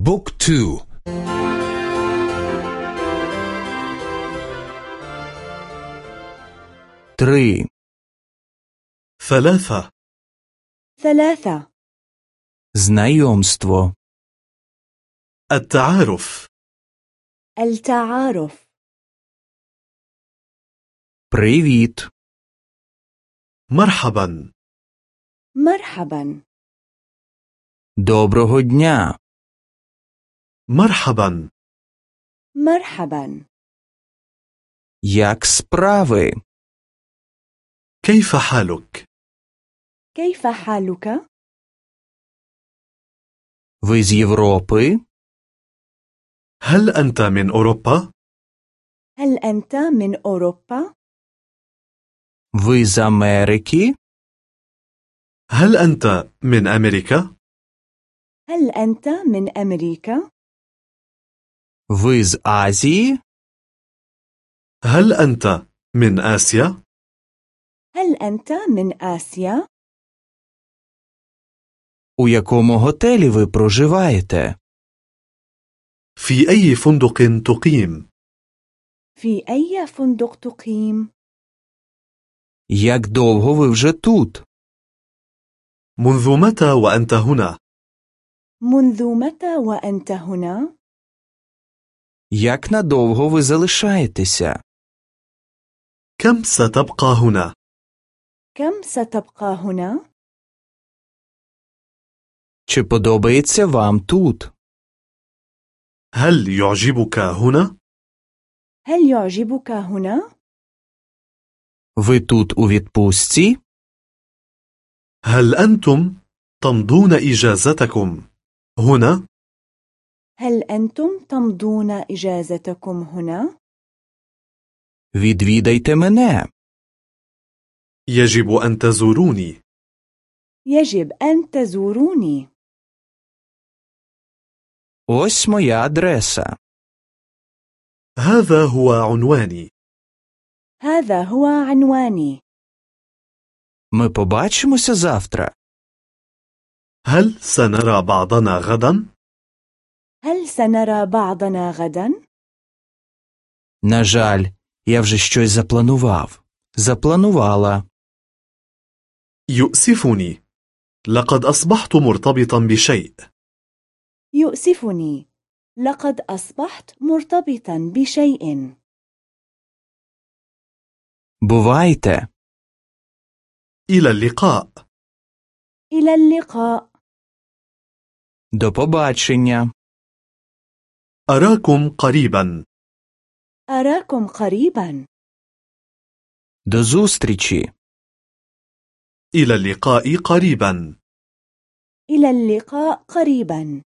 بوك تو تري ثلاثة ثلاثة знайомство التعارف التعارف привіт مرحبا مرحبا доброго дня مرحبا مرحبا як справи كيف حالك كيف حالك ви з Європи هل أنت من أوروبا هل أنت من أوروبا ви з Америки هل أنت من أمريكا هل أنت من أمريكا ви з Азії هل أنت من آسيا هل أنت من آسيا у якому готелі ви проживаєте في أي فندق تقيم في أي فندق تقيم як довго ви вже тут منذ متى وأنت هنا منذ متى وأنت هنا як надовго ви залишаєтеся كم ستبقى هنا كم ستبقى هنا чи подобається вам тут هل يعجبك هنا هل يعجبك هنا ви тут у відпустці هل أنتم تمضون إجازتكم هنا هل أنتم تمضون إجازتكم هنا відвідайте мене يجب أن تزوروني يجب أن تزوروني ось моя адреса هذا هو عنواني هذا هو عنواني ми побачимося завтра هل سنرى بعضنا غدا؟ هل سنرى بعضنا غدا؟ на жаль я вже щось запланував запланувала يؤسفني لقد أصبحت مرتبطا بشيء يؤسفني لقد أصبحت مرتبطا بشيء бувайте إلى اللقاء إلى اللقاء до побачення أراكم قريبا أراكم قريبا до зустрічі إلى اللقاء قريبا إلى اللقاء قريبا